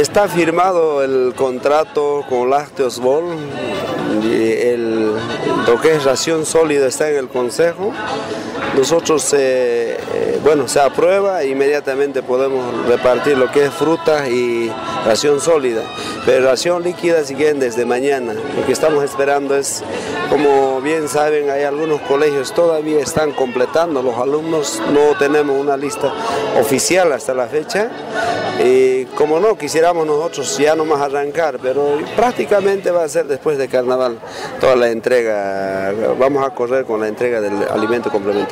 Está firmado el contrato con Lácteos Bol, el, lo que es ración sólida está en el Consejo. Nosotros, eh, eh, bueno, se aprueba e inmediatamente podemos repartir lo que es fruta y ración sólida. Pero ración líquida siguen desde mañana. Lo que estamos esperando es, como bien saben, hay algunos colegios todavía están completando, los alumnos no tenemos una lista oficial hasta la fecha. Como no, quisiéramos nosotros ya no más arrancar, pero prácticamente va a ser después de carnaval toda la entrega. Vamos a correr con la entrega del alimento complementario.